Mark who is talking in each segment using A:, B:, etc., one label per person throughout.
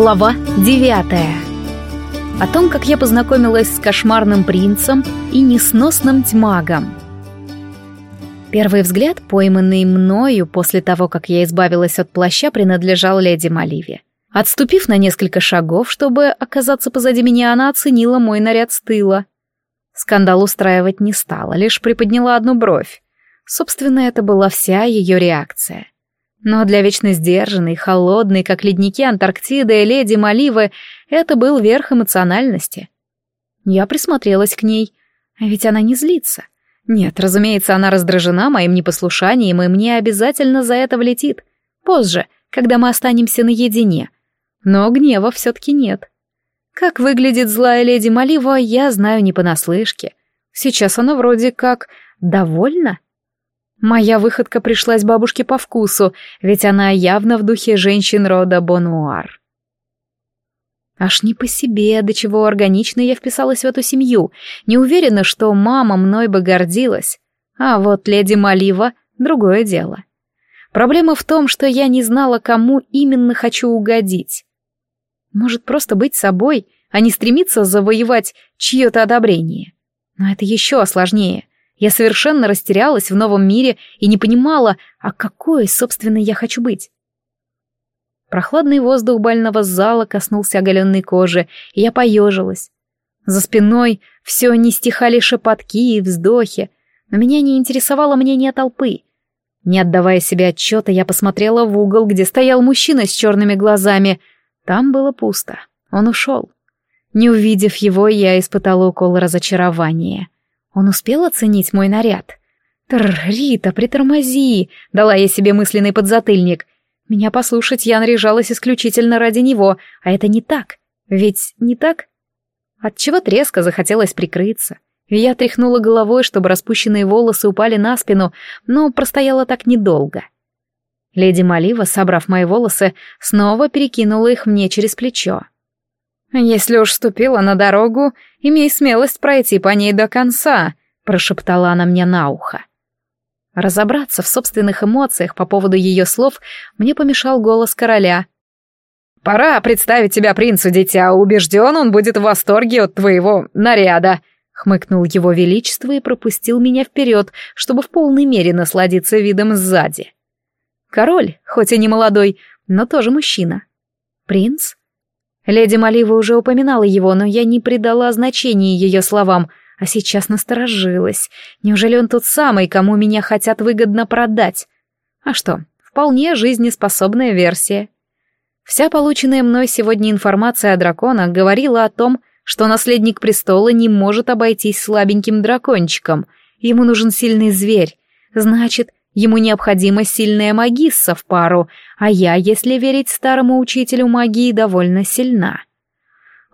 A: Глава девятая. О том, как я познакомилась с кошмарным принцем и несносным тьмагом. Первый взгляд, пойманный мною после того, как я избавилась от плаща, принадлежал леди Маливе. Отступив на несколько шагов, чтобы оказаться позади меня, она оценила мой наряд с тыла. Скандал устраивать не стала, лишь приподняла одну бровь. Собственно, это была вся ее реакция. Но для вечно сдержанной, холодной, как ледники Антарктиды, леди Маливы, это был верх эмоциональности. Я присмотрелась к ней, а ведь она не злится. Нет, разумеется, она раздражена моим непослушанием, и мне обязательно за это влетит. Позже, когда мы останемся наедине. Но гнева все-таки нет. Как выглядит злая леди Малива, я знаю не понаслышке. Сейчас она вроде как довольна. Моя выходка пришлась бабушке по вкусу, ведь она явно в духе женщин рода Бонуар. Аж не по себе, до чего органично я вписалась в эту семью. Не уверена, что мама мной бы гордилась. А вот леди Малива — другое дело. Проблема в том, что я не знала, кому именно хочу угодить. Может, просто быть собой, а не стремиться завоевать чье-то одобрение. Но это еще сложнее. Я совершенно растерялась в новом мире и не понимала, а какой, собственно, я хочу быть. Прохладный воздух бального зала коснулся оголенной кожи, и я поежилась. За спиной все не стихали шепотки и вздохи, но меня не интересовало мнение толпы. Не отдавая себе отчета, я посмотрела в угол, где стоял мужчина с черными глазами. Там было пусто. Он ушел. Не увидев его, я испытала укол разочарования. Он успел оценить мой наряд? «Тр, Рита, притормози!» — дала я себе мысленный подзатыльник. Меня послушать я наряжалась исключительно ради него, а это не так. Ведь не так? Отчего треско захотелось прикрыться. Я тряхнула головой, чтобы распущенные волосы упали на спину, но простояла так недолго. Леди Малива, собрав мои волосы, снова перекинула их мне через плечо. «Если уж ступила на дорогу, имей смелость пройти по ней до конца», — прошептала она мне на ухо. Разобраться в собственных эмоциях по поводу ее слов мне помешал голос короля. «Пора представить тебя принцу, дитя, убежден, он будет в восторге от твоего наряда», — хмыкнул его величество и пропустил меня вперед, чтобы в полной мере насладиться видом сзади. Король, хоть и не молодой, но тоже мужчина. Принц? Леди Малива уже упоминала его, но я не придала значения ее словам, а сейчас насторожилась. Неужели он тот самый, кому меня хотят выгодно продать? А что, вполне жизнеспособная версия. Вся полученная мной сегодня информация о драконах говорила о том, что наследник престола не может обойтись слабеньким дракончиком. Ему нужен сильный зверь. Значит, Ему необходима сильная магисса в пару, а я, если верить старому учителю магии, довольно сильна.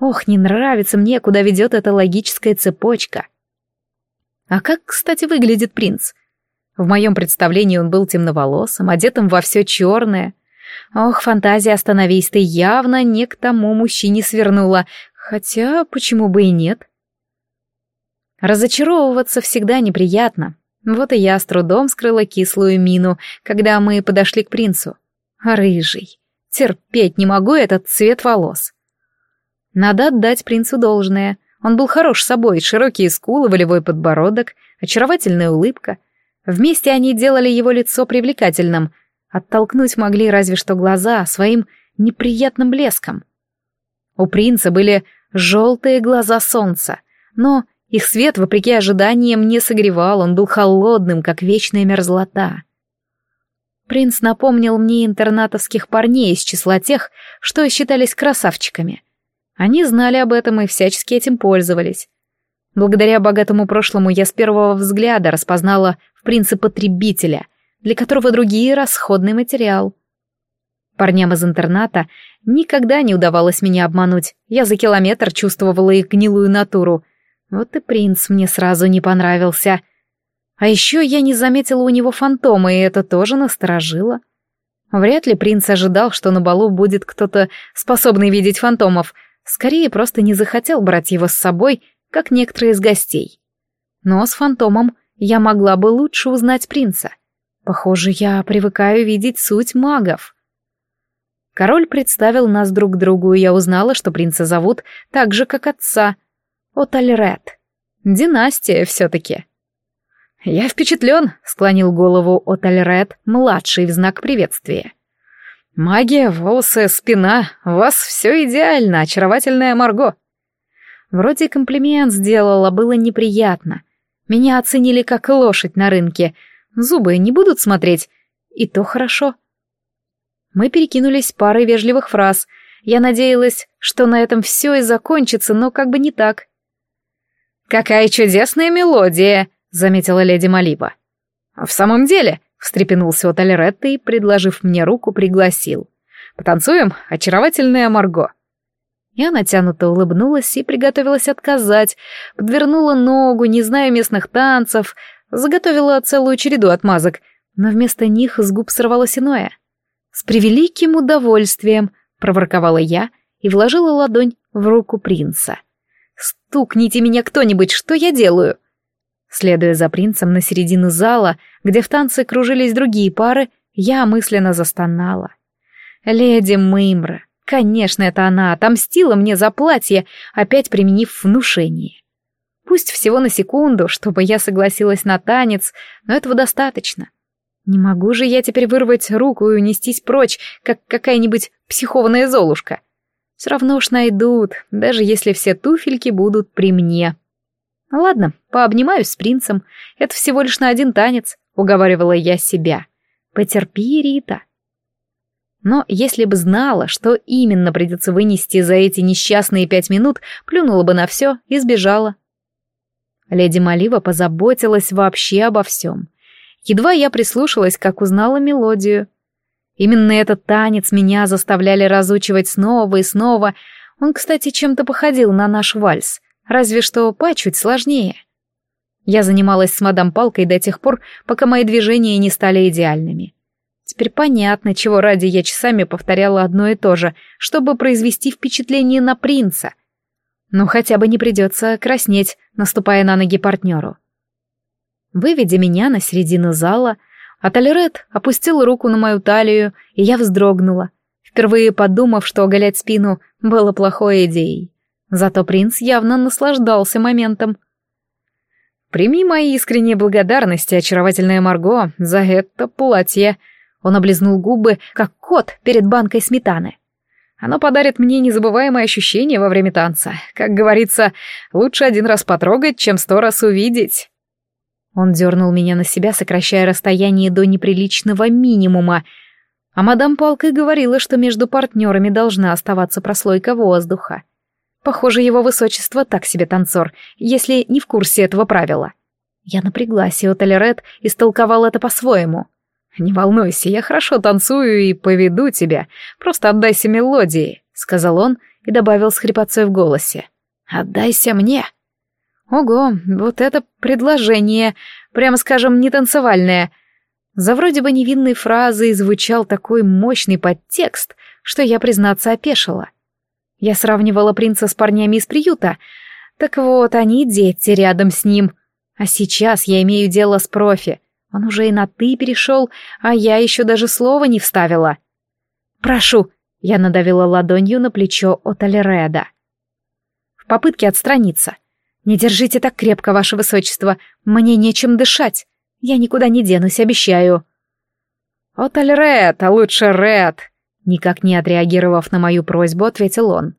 A: Ох, не нравится мне, куда ведет эта логическая цепочка. А как, кстати, выглядит принц? В моем представлении он был темноволосым, одетым во все черное. Ох, фантазия «Остановись, ты» явно не к тому мужчине свернула, хотя почему бы и нет? Разочаровываться всегда неприятно, вот и я с трудом скрыла кислую мину, когда мы подошли к принцу. Рыжий. Терпеть не могу этот цвет волос. Надо отдать принцу должное. Он был хорош собой, широкие скулы, волевой подбородок, очаровательная улыбка. Вместе они делали его лицо привлекательным. Оттолкнуть могли разве что глаза своим неприятным блеском. У принца были желтые глаза солнца, но их свет, вопреки ожиданиям, не согревал, он был холодным, как вечная мерзлота. Принц напомнил мне интернатовских парней из числа тех, что считались красавчиками. Они знали об этом и всячески этим пользовались. Благодаря богатому прошлому я с первого взгляда распознала в принце потребителя, для которого другие — расходный материал. Парням из интерната никогда не удавалось меня обмануть. Я за километр чувствовала их гнилую натуру — вот и принц мне сразу не понравился. А еще я не заметила у него фантома, и это тоже насторожило. Вряд ли принц ожидал, что на балу будет кто-то способный видеть фантомов. Скорее, просто не захотел брать его с собой, как некоторые из гостей. Но с фантомом я могла бы лучше узнать принца. Похоже, я привыкаю видеть суть магов. Король представил нас друг другу, и я узнала, что принца зовут так же, как отца. Отальред. Династия все-таки. «Я впечатлен», — склонил голову Отальред, младший в знак приветствия. «Магия, волосы, спина, у вас все идеально, очаровательная Марго». Вроде комплимент сделала, было неприятно. Меня оценили как лошадь на рынке. Зубы не будут смотреть. И то хорошо. Мы перекинулись парой вежливых фраз. Я надеялась, что на этом все и закончится, но как бы не так. «Какая чудесная мелодия!» — заметила леди Малиба. «В самом деле», — встрепенулся Отальретто и, предложив мне руку, пригласил. «Потанцуем, очаровательная Марго». Я натянуто улыбнулась и приготовилась отказать, подвернула ногу, не зная местных танцев, заготовила целую череду отмазок, но вместо них с губ сорвалось иное — «С превеликим удовольствием», — проворковала я и вложила ладонь в руку принца. «Стукните меня кто-нибудь, что я делаю?» Следуя за принцем на середину зала, где в танце кружились другие пары, я мысленно застонала. «Леди Мымра, конечно, это она, отомстила мне за платье, опять применив внушение. Пусть всего на секунду, чтобы я согласилась на танец, но этого достаточно. Не могу же я теперь вырвать руку и унестись прочь, как какая-нибудь психованная золушка. Все равно уж найдут, даже если все туфельки будут при мне. Ладно, пообнимаюсь с принцем. Это всего лишь на один танец, уговаривала я себя. Потерпи, Рита. Но если бы знала, что именно придется вынести за эти несчастные пять минут, плюнула бы на все и сбежала. Леди Малива позаботилась вообще обо всем. Едва я прислушалась, как узнала мелодию. Именно этот танец меня заставляли разучивать снова и снова. Он, кстати, чем-то походил на наш вальс, разве что по чуть сложнее. Я занималась с мадам Палкой до тех пор, пока мои движения не стали идеальными. Теперь понятно, чего ради я часами повторяла одно и то же, чтобы произвести впечатление на принца. Но хотя бы не придется краснеть, наступая на ноги партнеру. Выведя меня на середину зала, Аталерет опустил руку на мою талию, и я вздрогнула, впервые подумав, что оголять спину было плохой идеей. Зато принц явно наслаждался моментом. «Прими мои искренние благодарности, очаровательная Марго, за это платье». Он облизнул губы, как кот перед банкой сметаны. Оно подарит мне незабываемое ощущение во время танца. Как говорится, лучше один раз потрогать, чем сто раз увидеть. Он дернул меня на себя, сокращая расстояние до неприличного минимума, а мадам Палка говорила, что между партнерами должна оставаться прослойка воздуха. Похоже, его высочество так себе танцор, если не в курсе этого правила. Я напряглась, и Отелерет истолковал это по-своему. «Не волнуйся, я хорошо танцую и поведу тебя. Просто отдайся мелодии», — сказал он и добавил с хрипотцой в голосе. «Отдайся мне». Ого, вот это предложение, прямо скажем, не танцевальное. За вроде бы невинной фразой звучал такой мощный подтекст, что я, признаться, опешила. Я сравнивала принца с парнями из приюта. Так вот, они дети рядом с ним. А сейчас я имею дело с профи. Он уже и на «ты» перешел, а я еще даже слова не вставила. «Прошу», — я надавила ладонью на плечо Оталереда. В попытке отстраниться — «Не держите так крепко, ваше высочество, мне нечем дышать. Я никуда не денусь, обещаю». «Оталь Ред, а лучше Ред», — никак не отреагировав на мою просьбу, ответил он.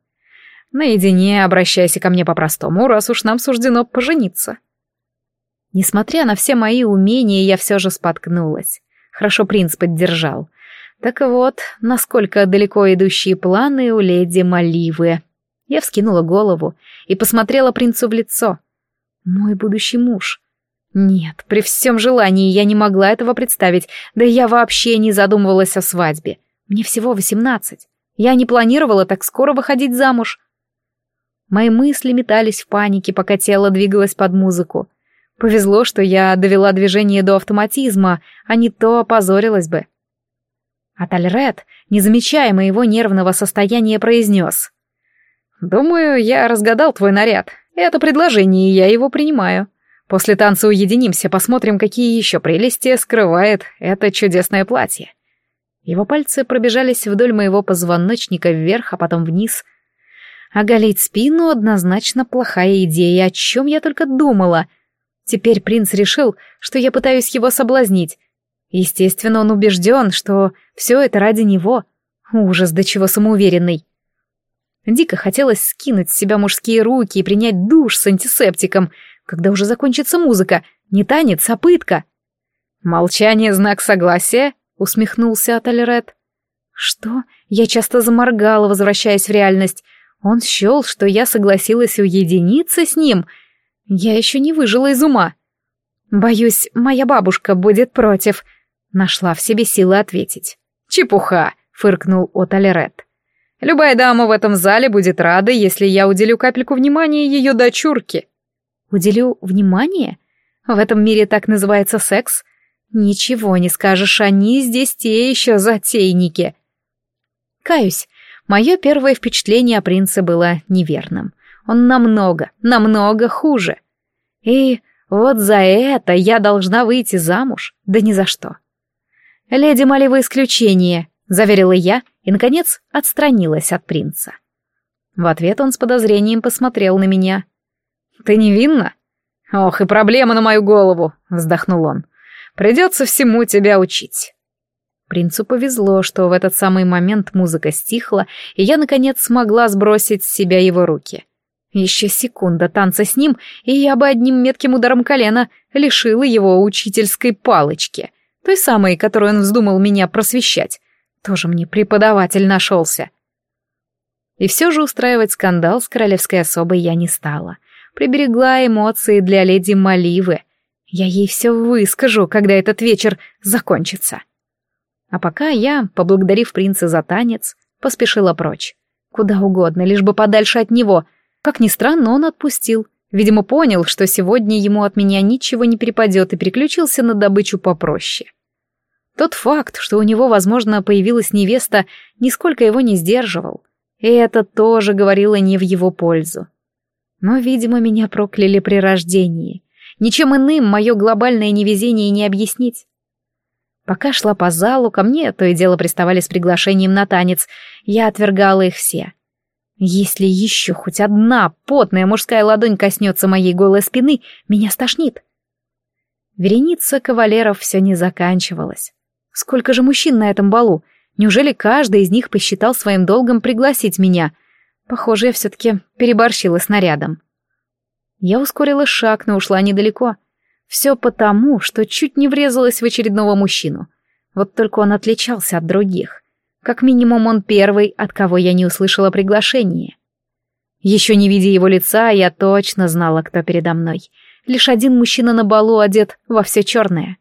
A: «Наедине обращайся ко мне по-простому, раз уж нам суждено пожениться». Несмотря на все мои умения, я все же споткнулась. Хорошо принц поддержал. Так вот, насколько далеко идущие планы у леди Маливы. Я вскинула голову и посмотрела принцу в лицо. Мой будущий муж. Нет, при всем желании я не могла этого представить, да я вообще не задумывалась о свадьбе. Мне всего восемнадцать. Я не планировала так скоро выходить замуж. Мои мысли метались в панике, пока тело двигалось под музыку. Повезло, что я довела движение до автоматизма, а не то опозорилась бы. Атальред, не замечая моего нервного состояния, произнес. «Думаю, я разгадал твой наряд. Это предложение, и я его принимаю. После танца уединимся, посмотрим, какие еще прелести скрывает это чудесное платье». Его пальцы пробежались вдоль моего позвоночника вверх, а потом вниз. Оголить спину однозначно плохая идея, о чем я только думала. Теперь принц решил, что я пытаюсь его соблазнить. Естественно, он убежден, что все это ради него. Ужас, до чего самоуверенный. Дико хотелось скинуть с себя мужские руки и принять душ с антисептиком, когда уже закончится музыка, не танец, а пытка. «Молчание — знак согласия?» — усмехнулся Атальред. «Что?» Я часто заморгала, возвращаясь в реальность. Он счел, что я согласилась уединиться с ним. Я еще не выжила из ума. «Боюсь, моя бабушка будет против», — нашла в себе силы ответить.
B: «Чепуха!» — фыркнул Оталерет. «Любая дама в этом зале будет рада, если я уделю капельку внимания ее дочурке».
A: «Уделю внимание? В этом мире так называется секс?» Ничего не скажешь, они здесь те еще затейники. Каюсь, мое первое впечатление о принце было неверным. Он намного, намного хуже. И вот за это я должна выйти замуж, да ни за что. «Леди Малева исключение», — заверила я и, наконец, отстранилась от принца. В ответ он с подозрением посмотрел на меня.
B: «Ты невинна? Ох, и проблема на мою голову», — вздохнул он. Придется всему тебя учить».
A: Принцу повезло, что в этот самый момент музыка стихла, и я, наконец, смогла сбросить с себя его руки. Еще секунда танца с ним, и я бы одним метким ударом колена лишила его учительской палочки, той самой, которую он вздумал меня просвещать. Тоже мне преподаватель нашелся. И все же устраивать скандал с королевской особой я не стала. Приберегла эмоции для леди Маливы, я ей все выскажу, когда этот вечер закончится. А пока я, поблагодарив принца за танец, поспешила прочь. Куда угодно, лишь бы подальше от него. Как ни странно, он отпустил. Видимо, понял, что сегодня ему от меня ничего не перепадет и переключился на добычу попроще. Тот факт, что у него, возможно, появилась невеста, нисколько его не сдерживал. И это тоже говорило не в его пользу. Но, видимо, меня прокляли при рождении. Ничем иным мое глобальное невезение не объяснить. Пока шла по залу, ко мне то и дело приставали с приглашением на танец. Я отвергала их все. Если еще хоть одна потная мужская ладонь коснется моей голой спины, меня стошнит. Вереница кавалеров все не заканчивалась. Сколько же мужчин на этом балу? Неужели каждый из них посчитал своим долгом пригласить меня? Похоже, я все-таки переборщила с нарядом. Я ускорила шаг, но ушла недалеко. Все потому, что чуть не врезалась в очередного мужчину. Вот только он отличался от других. Как минимум он первый, от кого я не услышала приглашение. Еще не видя его лица, я точно знала, кто передо мной. Лишь один мужчина на балу одет во все черное.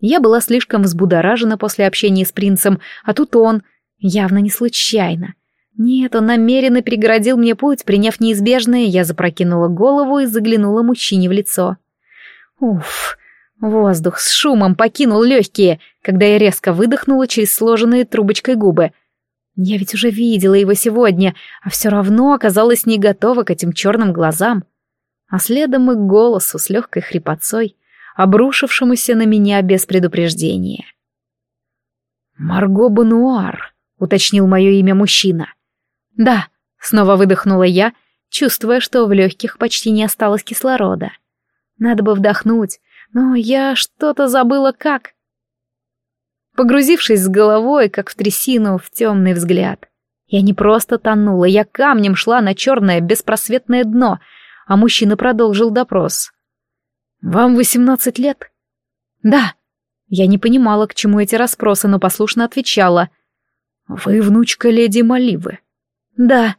A: Я была слишком взбудоражена после общения с принцем, а тут он, явно не случайно, нет, он намеренно перегородил мне путь, приняв неизбежное, я запрокинула голову и заглянула мужчине в лицо. Уф, воздух с шумом покинул легкие, когда я резко выдохнула через сложенные трубочкой губы. Я ведь уже видела его сегодня, а все равно оказалась не готова к этим черным глазам. А следом и к голосу с легкой хрипотцой, обрушившемуся на меня без предупреждения. «Марго Бануар», — уточнил мое имя мужчина. «Да», — снова выдохнула я, чувствуя, что в легких почти не осталось кислорода. Надо бы вдохнуть, но я что-то забыла как. Погрузившись с головой, как в трясину, в темный взгляд. Я не просто тонула, я камнем шла на черное беспросветное дно, а мужчина продолжил допрос. «Вам восемнадцать лет?» «Да». Я не понимала, к чему эти расспросы, но послушно отвечала. «Вы внучка леди Маливы». «Да».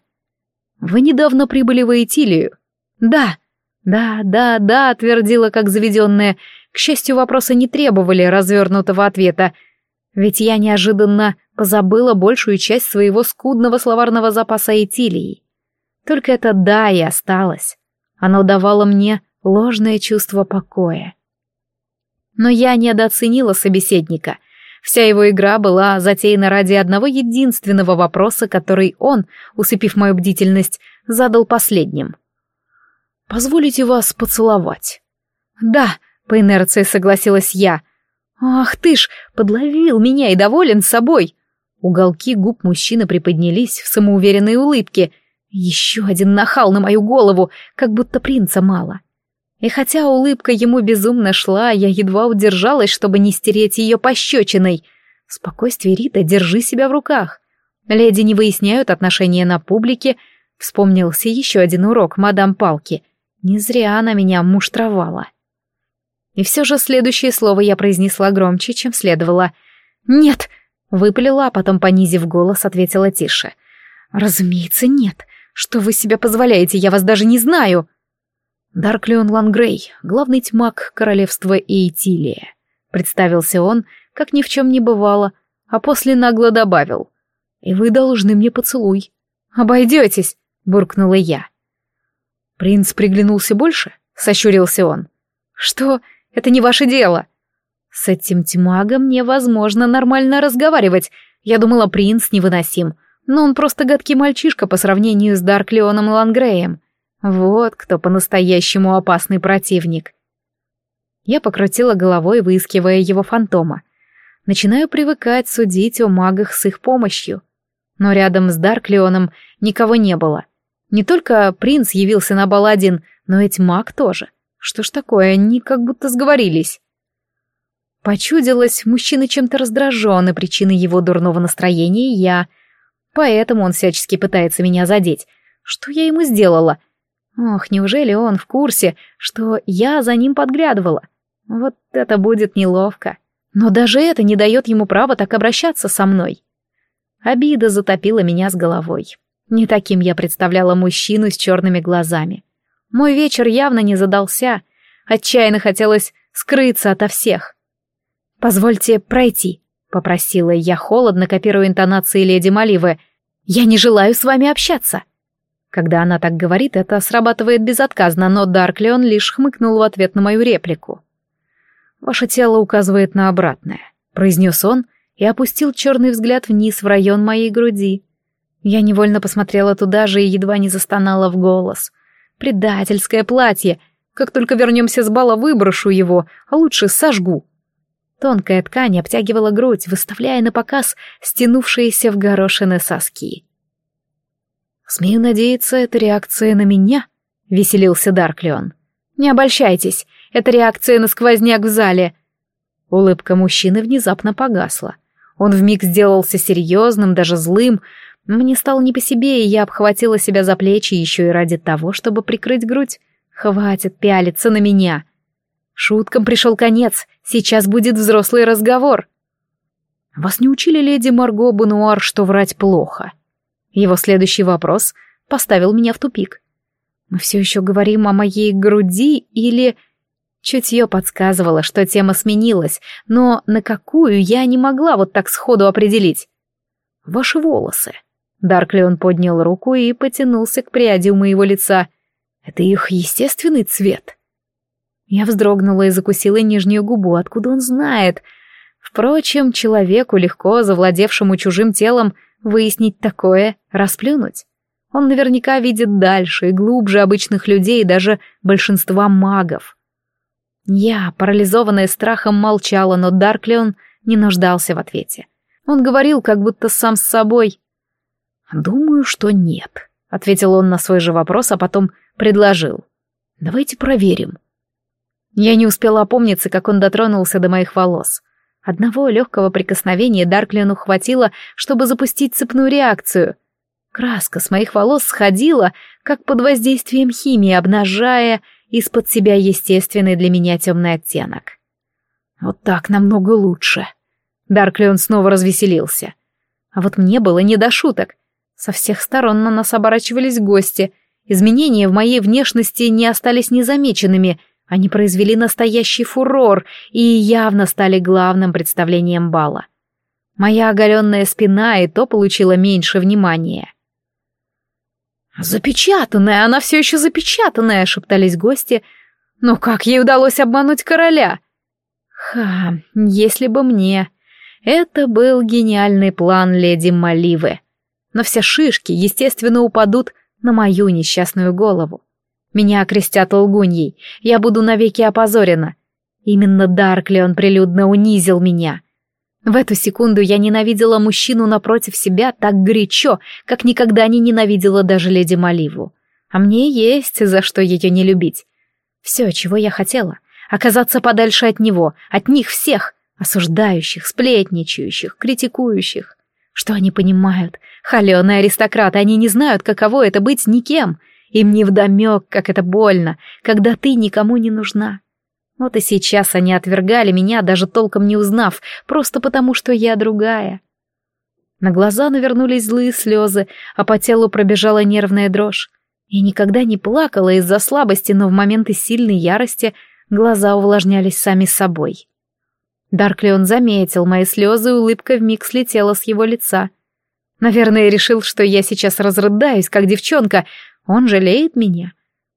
A: «Вы недавно прибыли в Этилию?» «Да». «Да, да, да», — твердила как заведенная. К счастью, вопросы не требовали развернутого ответа, ведь я неожиданно позабыла большую часть своего скудного словарного запаса Этилии. Только это «да» и осталось. Оно давало мне ложное чувство покоя. Но я недооценила собеседника — Вся его игра была затеяна ради одного единственного вопроса, который он, усыпив мою бдительность, задал последним. «Позволите вас поцеловать?» «Да», — по инерции согласилась я. Ах ты ж, подловил меня и доволен собой. Уголки губ мужчины приподнялись в самоуверенной улыбке. Еще один нахал на мою голову, как будто принца мало. И хотя улыбка ему безумно шла, я едва удержалась, чтобы не стереть ее пощечиной. Спокойствие, Рита, держи себя в руках. Леди не выясняют отношения на публике. Вспомнился еще один урок мадам Палки. Не зря она меня муштровала. И все же следующее слово я произнесла громче, чем следовало. «Нет!» — выпалила, а потом, понизив голос, ответила тише. «Разумеется, нет. Что вы себе позволяете? Я вас даже не знаю!» «Дарклион Лангрей, главный тьмак королевства Эйтилия», — представился он, как ни в чем не бывало, а после нагло добавил. «И вы должны мне поцелуй». «Обойдетесь», — буркнула я. «Принц приглянулся больше?» — сощурился он. «Что? Это не ваше дело». «С этим тьмагом невозможно нормально разговаривать. Я думала, принц невыносим, но он просто гадкий мальчишка по сравнению с Дарклионом Лангреем. Вот кто по-настоящему опасный противник. Я покрутила головой, выискивая его фантома. Начинаю привыкать судить о магах с их помощью. Но рядом с Дарклионом никого не было. Не только принц явился на бал один, но и маг тоже. Что ж такое, они как будто сговорились. Почудилось, мужчина чем-то раздражен, и причиной его дурного настроения я. Поэтому он всячески пытается меня задеть. Что я ему сделала? — Ох, неужели он в курсе, что я за ним подглядывала? Вот это будет неловко. Но даже это не дает ему права так обращаться со мной. Обида затопила меня с головой. Не таким я представляла мужчину с черными глазами. Мой вечер явно не задался. Отчаянно хотелось скрыться ото всех. «Позвольте пройти», — попросила я холодно, копируя интонации леди Маливы. «Я не желаю с вами общаться». Когда она так говорит, это срабатывает безотказно, но Дарклион лишь хмыкнул в ответ на мою реплику. «Ваше тело указывает на обратное», — произнес он и опустил черный взгляд вниз в район моей груди. Я невольно посмотрела туда же и едва не застонала в голос. «Предательское платье! Как только вернемся с бала, выброшу его, а лучше сожгу!» Тонкая ткань обтягивала грудь, выставляя на показ стянувшиеся в горошины соски. «Смею надеяться, это реакция на меня?» — веселился Дарклион. «Не обольщайтесь, это реакция на сквозняк в зале». Улыбка мужчины внезапно погасла. Он вмиг сделался серьезным, даже злым. Мне стало не по себе, и я обхватила себя за плечи еще и ради того, чтобы прикрыть грудь. Хватит пялиться на меня. Шуткам пришел конец, сейчас будет взрослый разговор. Вас не учили леди Марго Бануар, что врать плохо? Его следующий вопрос поставил меня в тупик. Мы все еще говорим о моей груди или... Чутье подсказывало, что тема сменилась, но на какую я не могла вот так сходу определить. «Ваши волосы». Дарклион поднял руку и потянулся к пряди у моего лица. «Это их естественный цвет?» Я вздрогнула и закусила нижнюю губу, откуда он знает. Впрочем, человеку, легко завладевшему чужим телом, Выяснить такое — расплюнуть. Он наверняка видит дальше и глубже обычных людей и даже большинства магов. Я, парализованная страхом, молчала, но Дарклион не нуждался в ответе. Он говорил, как будто сам с собой. «Думаю, что нет», — ответил он на свой же вопрос, а потом предложил. «Давайте проверим». Я не успела опомниться, как он дотронулся до моих волос. Одного легкого прикосновения Дарклину хватило, чтобы запустить цепную реакцию. Краска с моих волос сходила, как под воздействием химии, обнажая из-под себя естественный для меня темный оттенок. Вот так намного лучше. Дарклион снова развеселился. А вот мне было не до шуток. Со всех сторон на нас оборачивались гости. Изменения в моей внешности не остались незамеченными, они произвели настоящий фурор и явно стали главным представлением бала. Моя оголенная спина и то получила меньше внимания. «Запечатанная, она все еще запечатанная!» — шептались гости. «Но как ей удалось обмануть короля?» «Ха, если бы мне...» Это был гениальный план леди Маливы. Но все шишки, естественно, упадут на мою несчастную голову. Меня окрестят лгуньей, я буду навеки опозорена. Именно Даркли он прилюдно унизил меня. В эту секунду я ненавидела мужчину напротив себя так горячо, как никогда не ненавидела даже леди Маливу. А мне есть за что ее не любить. Все, чего я хотела — оказаться подальше от него, от них всех, осуждающих, сплетничающих, критикующих. Что они понимают? Холеные аристократы, они не знают, каково это быть никем. Им не вдомек, как это больно, когда ты никому не нужна. Вот и сейчас они отвергали меня, даже толком не узнав, просто потому, что я другая. На глаза навернулись злые слезы, а по телу пробежала нервная дрожь. Я никогда не плакала из-за слабости, но в моменты сильной ярости глаза увлажнялись сами собой. Дарклион заметил мои слезы, и улыбка вмиг слетела с его лица. Наверное, решил, что я сейчас разрыдаюсь, как девчонка. Он жалеет меня.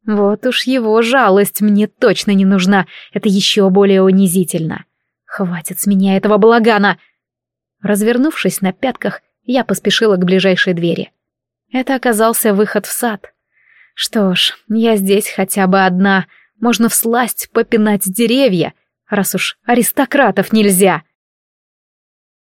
A: Вот уж его жалость мне точно не нужна, это еще более унизительно. Хватит с меня этого балагана! Развернувшись на пятках, я поспешила к ближайшей двери. Это оказался выход в сад. Что ж, я здесь хотя бы одна, можно всласть попинать деревья, раз уж аристократов нельзя.